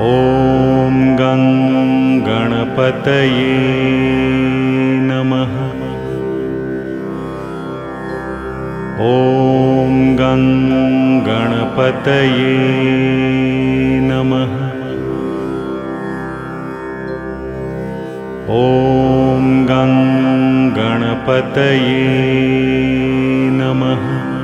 ॐ गं गणपतये नमः। ॐ गं गणपतये नमः। ॐ गं गणपतये नमः।